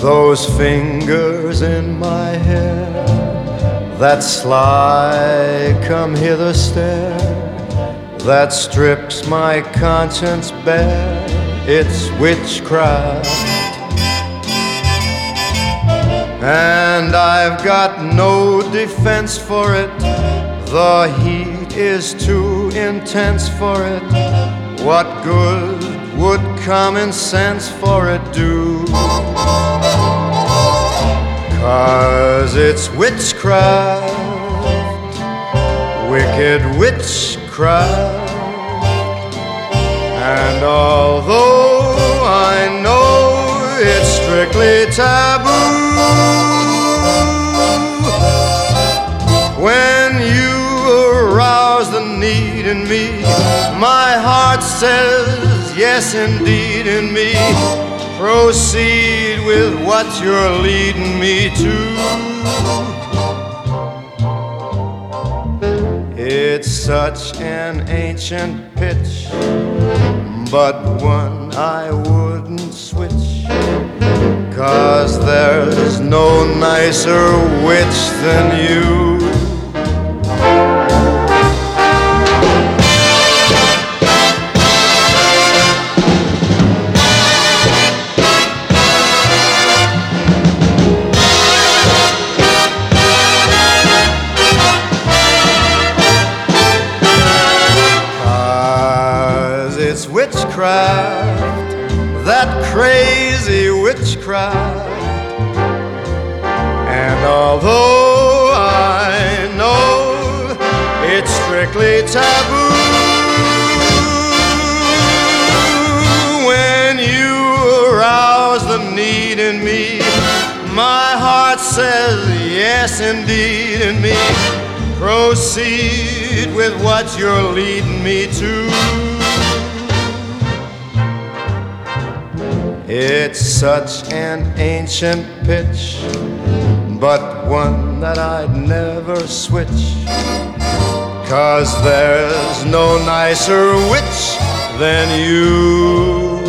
Those fingers in my hair, that sly come hither stare, that strips my conscience bare, it's witchcraft. And I've got no defense for it, the heat is too intense for it. What good would common sense for it do? Cause it's witchcraft, wicked witchcraft. And although I know it's strictly taboo, when you arouse the need in me, my heart says yes, indeed, in me. Proceed with what you're leading me to. It's such an ancient pitch, but one I wouldn't switch. Cause there's no nicer witch than you. Witchcraft, that crazy witchcraft. And although I know it's strictly taboo, when you arouse the need in me, my heart says yes, indeed, in me. Proceed with what you're leading me to. It's such an ancient pitch, but one that I'd never switch. Cause there's no nicer witch than you.